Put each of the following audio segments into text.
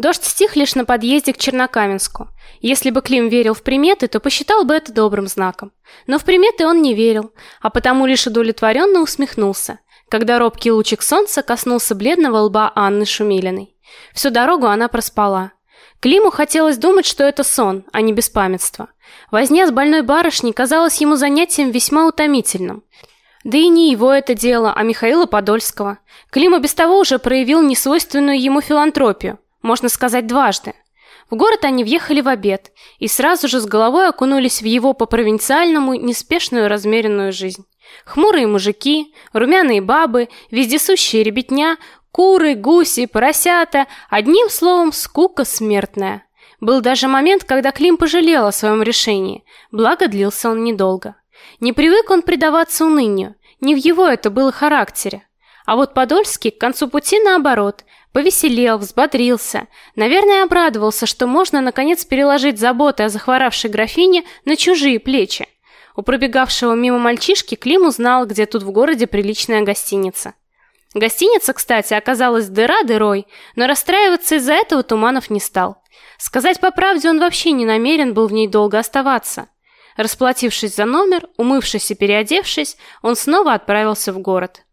Дождь стих лишь на подъезде к Чернокаменску. Если бы Клим верил в приметы, то посчитал бы это добрым знаком. Но в приметы он не верил, а потому лишь удовлетворенно усмехнулся, когда робкий лучик солнца коснулся бледного лба Анны Шумилиной. Всю дорогу она проспала. Климу хотелось думать, что это сон, а не беспамятство. Возня с больной барышней казалась ему занятием весьма утомительным. Да и не его это дело, а Михаила Подольского. Клим без того уже проявил несвойственную ему филантропию, можно сказать, дважды. В город они въехали в обед и сразу же с головой окунулись в его по-провинциальному неспешную размеренную жизнь. Хмурые мужики, румяные бабы, вездесущие ребятня, куры, гуси, поросята, одним словом, скука смертная. Был даже момент, когда Клим пожалел о своем решении, благо длился он недолго. Не привык он предаваться унынию, не в его это было характере. А вот Подольский к концу пути наоборот, повеселел, взбодрился, наверное, обрадовался, что можно наконец переложить заботы о захворавшей графине на чужие плечи. У пробегавшего мимо мальчишки Клим узнал, где тут в городе приличная гостиница. Гостиница, кстати, оказалась дыра дырой, но расстраиваться из-за этого Туманов не стал. Сказать по правде, он вообще не намерен был в ней долго оставаться. Расплатившись за номер, умывшись и переодевшись, он снова отправился в город.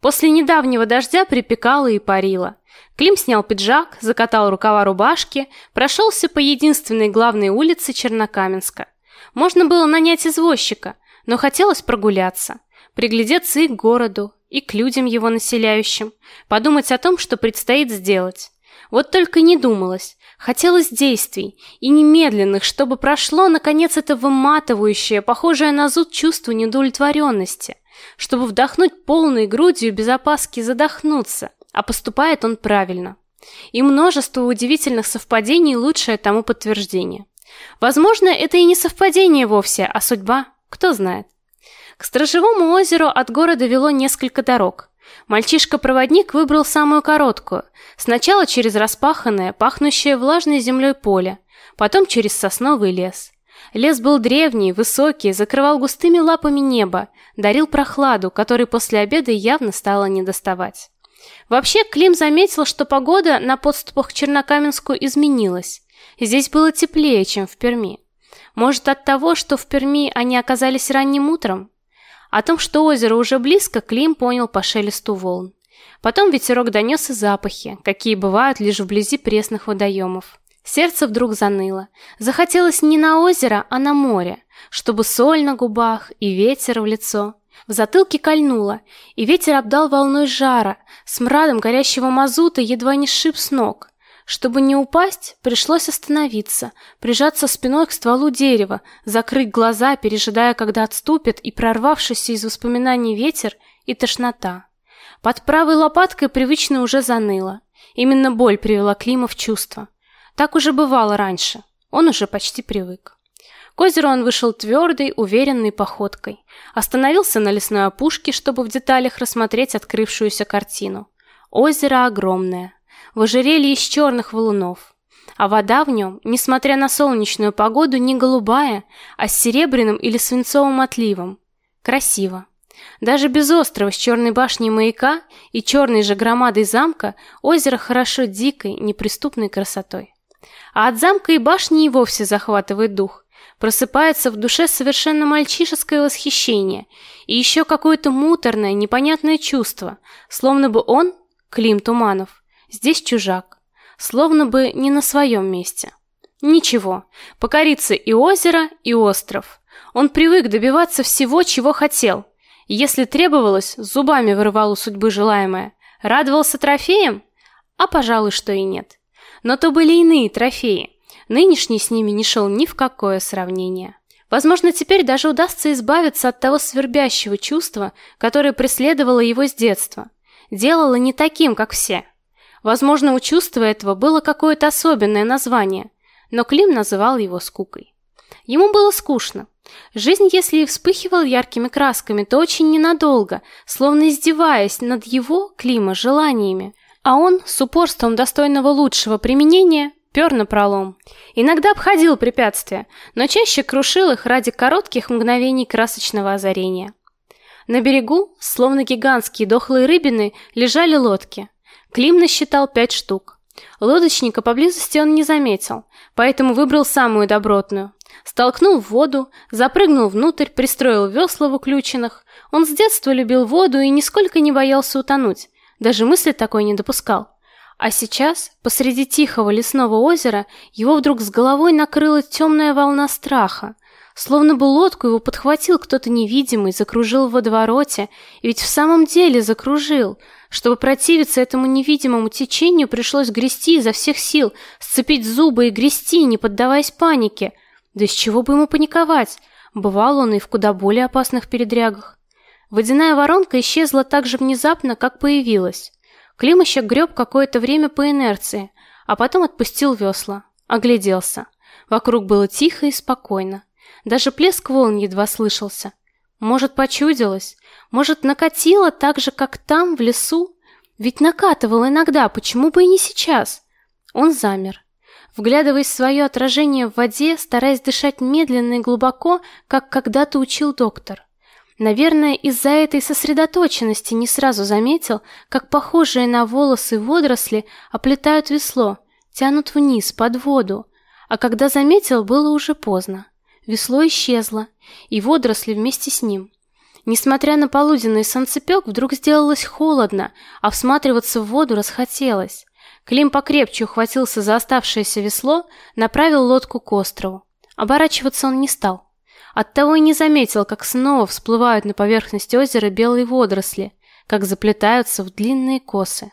После недавнего дождя припекало и парило. Клим снял пиджак, закатал рукава рубашки, прошелся по единственной главной улице Чернокаменска. Можно было нанять извозчика, но хотелось прогуляться, приглядеться и к городу, и к людям его населяющим, подумать о том, что предстоит сделать. Вот только не думалось, хотелось действий, и немедленных, чтобы прошло, наконец, это выматывающее, похожее на зуд чувство недовлетворенности, чтобы вдохнуть полной грудью без опаски задохнуться, а поступает он правильно. И множество удивительных совпадений лучшее тому подтверждение. Возможно, это и не совпадение вовсе, а судьба, кто знает. К Стражевому озеру от города вело несколько дорог. Мальчишка-проводник выбрал самую короткую. Сначала через распаханное, пахнущее влажной землей поле, потом через сосновый лес. Лес был древний, высокий, закрывал густыми лапами небо, дарил прохладу, которой после обеда явно стало недоставать. Вообще, Клим заметил, что погода на подступах к Чернокаменску изменилась. Здесь было теплее, чем в Перми. Может, от того, что в Перми они оказались ранним утром? О том, что озеро уже близко, Клим понял по шелесту волн. Потом ветерок донес и запахи, какие бывают лишь вблизи пресных водоемов. Сердце вдруг заныло. Захотелось не на озеро, а на море, чтобы соль на губах и ветер в лицо. В затылке кольнуло, и ветер обдал волной жара, смрадом горящего мазута едва не сшиб с ног. Чтобы не упасть, пришлось остановиться, прижаться спиной к стволу дерева, закрыть глаза, пережидая, когда отступит и прорвавшийся из воспоминаний ветер и тошнота. Под правой лопаткой привычно уже заныло. Именно боль привела Клима в чувство. Так уже бывало раньше. Он уже почти привык. К озеру он вышел твердой, уверенной походкой. Остановился на лесной опушке, чтобы в деталях рассмотреть открывшуюся картину. Озеро огромное, в ожерелье из черных валунов. А вода в нем, несмотря на солнечную погоду, не голубая, а с серебряным или свинцовым отливом. Красиво. Даже без острова с черной башней маяка и черной же громадой замка озеро хорошо дикой, неприступной красотой. А от замка и башни и вовсе захватывает дух. Просыпается в душе совершенно мальчишеское восхищение и еще какое-то муторное, непонятное чувство, словно бы он, Клим Туманов, Здесь чужак, словно бы не на своем месте. Ничего, покорится и озеро, и остров. Он привык добиваться всего, чего хотел. Если требовалось, зубами вырывал у судьбы желаемое. Радовался трофеям? А пожалуй, что и нет. Но то были иные трофеи. Нынешний с ними не шел ни в какое сравнение. Возможно, теперь даже удастся избавиться от того свербящего чувства, которое преследовало его с детства. Делало не таким, как все. Возможно, у чувства этого было какое-то особенное название, но Клим называл его скукой. Ему было скучно. Жизнь, если и вспыхивала яркими красками, то очень ненадолго, словно издеваясь над его, Клима, желаниями. А он, с упорством достойного лучшего применения, пер на пролом. Иногда обходил препятствия, но чаще крушил их ради коротких мгновений красочного озарения. На берегу, словно гигантские дохлые рыбины, лежали лодки – Клим насчитал пять штук. Лодочника поблизости он не заметил, поэтому выбрал самую добротную. Столкнул в воду, запрыгнул внутрь, пристроил весла в уключенных. Он с детства любил воду и нисколько не боялся утонуть, даже мысли такой не допускал. А сейчас, посреди тихого лесного озера, его вдруг с головой накрыла темная волна страха. Словно бы лодку его подхватил кто-то невидимый, закружил в водовороте, и ведь в самом деле закружил. Чтобы противиться этому невидимому течению, пришлось грести изо всех сил, сцепить зубы и грести, не поддаваясь панике. Да из чего бы ему паниковать? Бывал он и в куда более опасных передрягах. Водяная воронка исчезла так же внезапно, как появилась. Климощек греб какое-то время по инерции, а потом отпустил весла, огляделся. Вокруг было тихо и спокойно. Даже плеск волн едва слышался. Может, почудилось? Может, накатило так же, как там, в лесу? Ведь накатывал иногда, почему бы и не сейчас? Он замер. Вглядываясь в свое отражение в воде, стараясь дышать медленно и глубоко, как когда-то учил доктор. Наверное, из-за этой сосредоточенности не сразу заметил, как похожие на волосы водоросли оплетают весло, тянут вниз, под воду. А когда заметил, было уже поздно. Весло исчезло, и водоросли вместе с ним. Несмотря на полуденный солнцепек, вдруг сделалось холодно, а всматриваться в воду расхотелось. Клим покрепче ухватился за оставшееся весло, направил лодку к острову. Оборачиваться он не стал. Оттого и не заметил, как снова всплывают на поверхность озера белые водоросли, как заплетаются в длинные косы.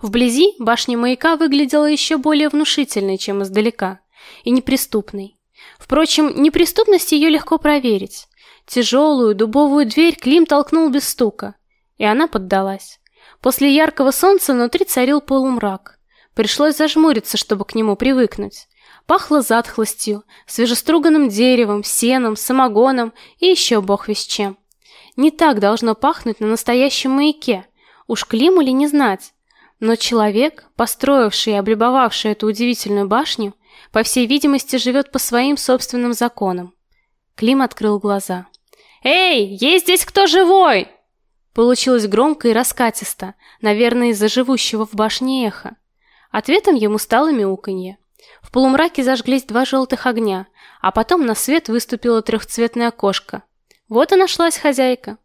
Вблизи башня маяка выглядела еще более внушительной, чем издалека, и неприступной. Впрочем, неприступность ее легко проверить. Тяжелую дубовую дверь Клим толкнул без стука, и она поддалась. После яркого солнца внутри царил полумрак. Пришлось зажмуриться, чтобы к нему привыкнуть. Пахло затхлостью, свежеструганным деревом, сеном, самогоном и еще бог весь чем. Не так должно пахнуть на настоящем маяке. Уж Климу ли не знать. Но человек, построивший и облюбовавший эту удивительную башню, по всей видимости, живет по своим собственным законам. Клим открыл глаза. «Эй, есть здесь кто живой?» Получилось громко и раскатисто, наверное, из-за живущего в башне эха. Ответом ему стало мяуканье. В полумраке зажглись два желтых огня, а потом на свет выступила трехцветная кошка. Вот и нашлась хозяйка.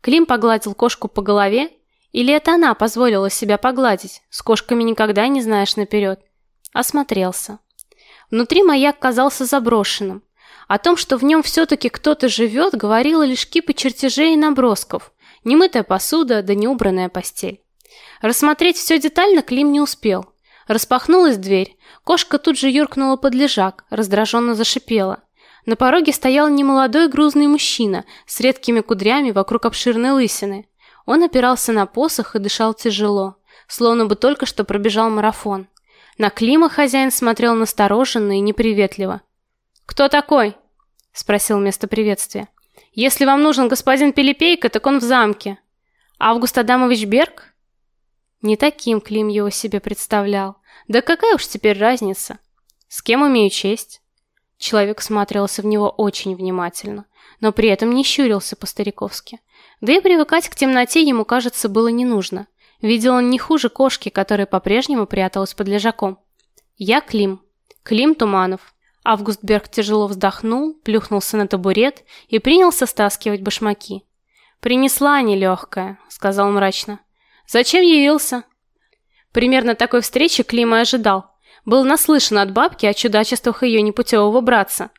Клим погладил кошку по голове, или это она позволила себя погладить? С кошками никогда не знаешь наперед. Осмотрелся. Внутри маяк казался заброшенным. О том, что в нем все-таки кто-то живет, говорила лишь кипа чертежей и набросков. Немытая посуда да неубранная постель. Рассмотреть все детально Клим не успел. Распахнулась дверь. Кошка тут же юркнула под лежак, раздраженно зашипела. На пороге стоял немолодой грузный мужчина с редкими кудрями вокруг обширной лысины. Он опирался на посох и дышал тяжело, словно бы только что пробежал марафон. На Клима хозяин смотрел настороженно и неприветливо. «Кто такой?» — спросил вместо приветствия. «Если вам нужен господин Пелепейка, так он в замке. Август Адамович Берг?» Не таким Клим его себе представлял. Да какая уж теперь разница? С кем имею честь? Человек смотрелся в него очень внимательно, но при этом не щурился по-стариковски. Да и привыкать к темноте ему, кажется, было не нужно. Видел он не хуже кошки, которая по-прежнему пряталась под лежаком. Я Клим. Клим Туманов. Август Берг тяжело вздохнул, плюхнулся на табурет и принялся стаскивать башмаки. «Принесла нелегкая», — сказал мрачно. Зачем явился? Примерно такой встречи Клима ожидал. Был наслышан от бабки о чудачествах ее непутевого братца.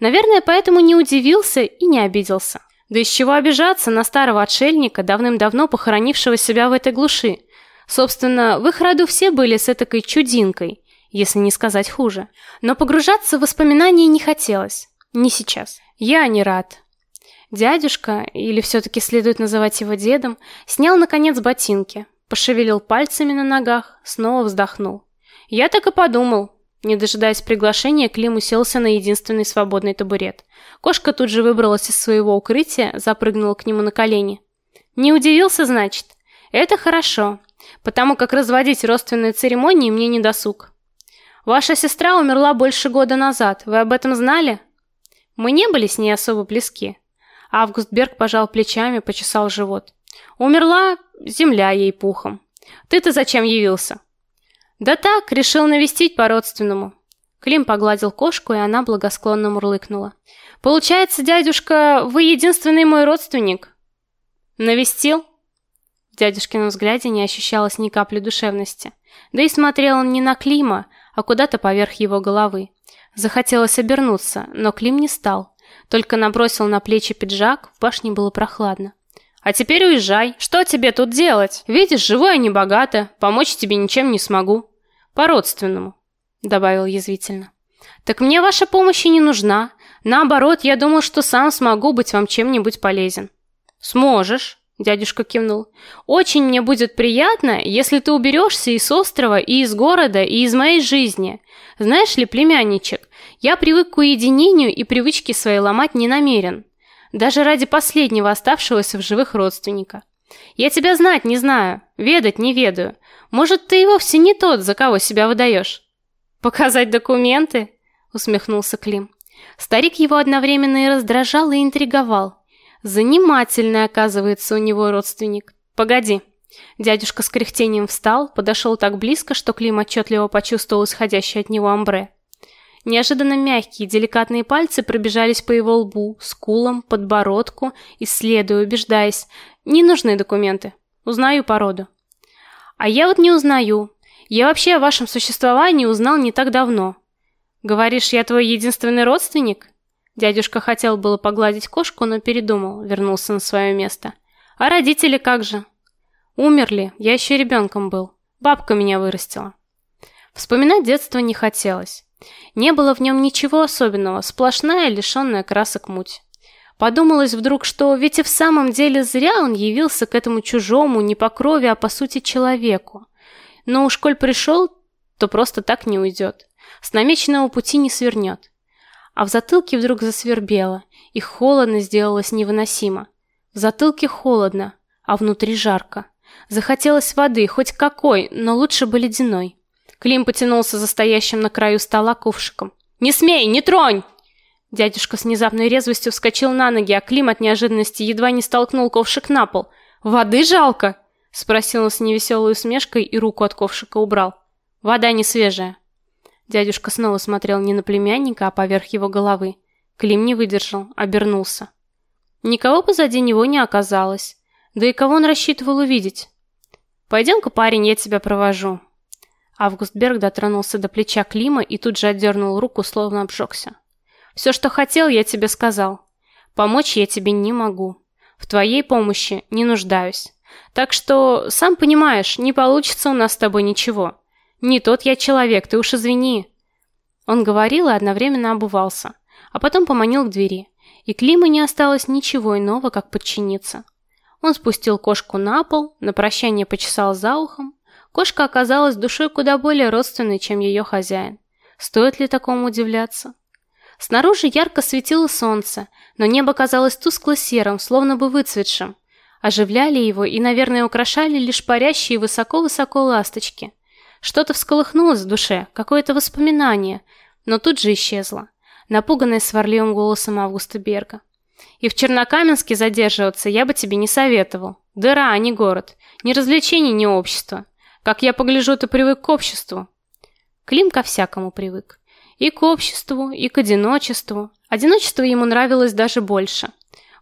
Наверное, поэтому не удивился и не обиделся. Да из чего обижаться на старого отшельника, давным-давно похоронившего себя в этой глуши? Собственно, в их роду все были с этакой чудинкой, если не сказать хуже. Но погружаться в воспоминания не хотелось. Не сейчас. Я не рад. Дядюшка, или все-таки следует называть его дедом, снял, наконец, ботинки, пошевелил пальцами на ногах, снова вздохнул. Я так и подумал. Не дожидаясь приглашения, Клим уселся на единственный свободный табурет. Кошка тут же выбралась из своего укрытия, запрыгнула к нему на колени. Не удивился, значит? Это хорошо, потому как разводить родственные церемонии мне не досуг. Ваша сестра умерла больше года назад. Вы об этом знали? Мы не были с ней особо близки. Август Берг пожал плечами, почесал живот. Умерла земля ей пухом. Ты-то зачем явился? Да так, решил навестить по-родственному. Клим погладил кошку, и она благосклонно мурлыкнула. Получается, дядюшка, вы единственный мой родственник. Навестил? В дядюшкином взгляде не ощущалось ни капли душевности. Да и смотрел он не на Клима, а куда-то поверх его головы. Захотелось обернуться, но Клим не стал. Только набросил на плечи пиджак, в башне было прохладно. «А теперь уезжай. Что тебе тут делать? Видишь, живу я небогато, помочь тебе ничем не смогу. По-родственному», — добавил язвительно. «Так мне ваша помощь и не нужна. Наоборот, я думал, что сам смогу быть вам чем-нибудь полезен». «Сможешь», Дядюшка кивнул. Очень мне будет приятно, если ты уберешься из острова, и из города, и из моей жизни. Знаешь ли, племянничек, я привык к уединению и привычки свои ломать не намерен. Даже ради последнего оставшегося в живых родственника. Я тебя знать не знаю, ведать не ведаю. Может, ты и вовсе не тот, за кого себя выдаешь. Показать документы? Усмехнулся Клим. Старик его одновременно и раздражал, и интриговал. Занимательный, оказывается, у него родственник. Погоди. Дядюшка с кряхтением встал, подошел так близко, что Клим отчетливо почувствовал исходящее от него амбре. Неожиданно мягкие, деликатные пальцы пробежались по его лбу, скулам, подбородку, исследуя, убеждаясь. Не нужны документы. Узнаю породу. А я вот не узнаю. Я вообще о вашем существовании узнал не так давно. Говоришь, я твой единственный родственник? Дядюшка хотел было погладить кошку, но передумал, вернулся на свое место. А родители как же? Умерли, я еще ребенком был. Бабка меня вырастила. Вспоминать детство не хотелось. Не было в нем ничего особенного, сплошная лишенная красок муть. Подумалось вдруг, что ведь и в самом деле зря он явился к этому чужому, не по крови, а по сути человеку. Но уж коль пришел, то просто так не уйдет. С намеченного пути не свернет а в затылке вдруг засвербело, и холодно сделалось невыносимо. В затылке холодно, а внутри жарко. Захотелось воды, хоть какой, но лучше бы ледяной. Клим потянулся за стоящим на краю стола ковшиком. «Не смей, не тронь!» Дядюшка с внезапной резвостью вскочил на ноги, а Клим от неожиданности едва не столкнул ковшик на пол. «Воды жалко?» — спросил он с невеселой усмешкой и руку от ковшика убрал. «Вода не свежая». Дядюшка снова смотрел не на племянника, а поверх его головы. Клим не выдержал, обернулся. Никого позади него не оказалось. Да и кого он рассчитывал увидеть? «Пойдем-ка, парень, я тебя провожу». Август Берг дотронулся до плеча Клима и тут же отдернул руку, словно обжегся. «Все, что хотел, я тебе сказал. Помочь я тебе не могу. В твоей помощи не нуждаюсь. Так что, сам понимаешь, не получится у нас с тобой ничего. Не тот я человек, ты уж извини. Он говорил и одновременно обувался, а потом поманил к двери. И Климу не осталось ничего иного, как подчиниться. Он спустил кошку на пол, на прощание почесал за ухом. Кошка оказалась душой куда более родственной, чем ее хозяин. Стоит ли такому удивляться? Снаружи ярко светило солнце, но небо казалось тускло-серым, словно бы выцветшим. Оживляли его и, наверное, украшали лишь парящие высоко-высоко ласточки. Что-то всколыхнулось в душе, какое-то воспоминание, но тут же исчезло, напуганное сварливым голосом Августа Берга. И в Чернокаменске задерживаться я бы тебе не советовал. Дыра, а не город. Ни развлечений, ни общества. Как я погляжу, ты привык к обществу. Клим ко всякому привык. И к обществу, и к одиночеству. Одиночество ему нравилось даже больше.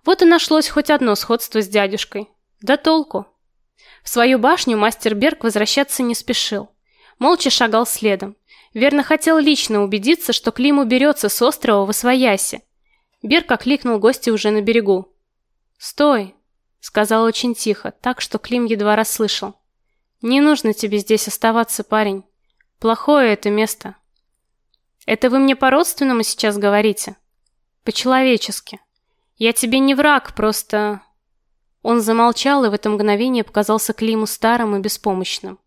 Вот и нашлось хоть одно сходство с дядюшкой. Да толку. В свою башню мастер Берг возвращаться не спешил молча шагал следом. Верно хотел лично убедиться, что Клим уберется с острова в Освояси. Берг окликнул гостя уже на берегу. «Стой!» — сказал очень тихо, так, что Клим едва расслышал. «Не нужно тебе здесь оставаться, парень. Плохое это место». «Это вы мне по-родственному сейчас говорите?» «По-человечески. Я тебе не враг, просто...» Он замолчал, и в это мгновение показался Климу старым и беспомощным.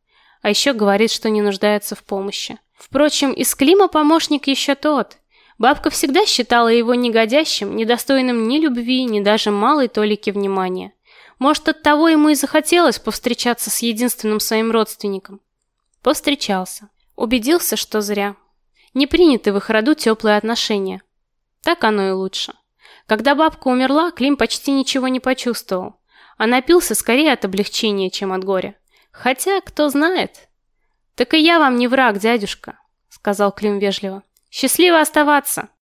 А еще говорит, что не нуждается в помощи. Впрочем, из Клима помощник еще тот. Бабка всегда считала его негодящим, недостойным ни любви, ни даже малой толики внимания. Может, от того ему и захотелось повстречаться с единственным своим родственником. Повстречался. Убедился, что зря. Не приняты в их роду теплые отношения. Так оно и лучше. Когда бабка умерла, Клим почти ничего не почувствовал, а напился скорее от облегчения, чем от горя. Хотя, кто знает. Так и я вам не враг, дядюшка, сказал Клим вежливо. Счастливо оставаться.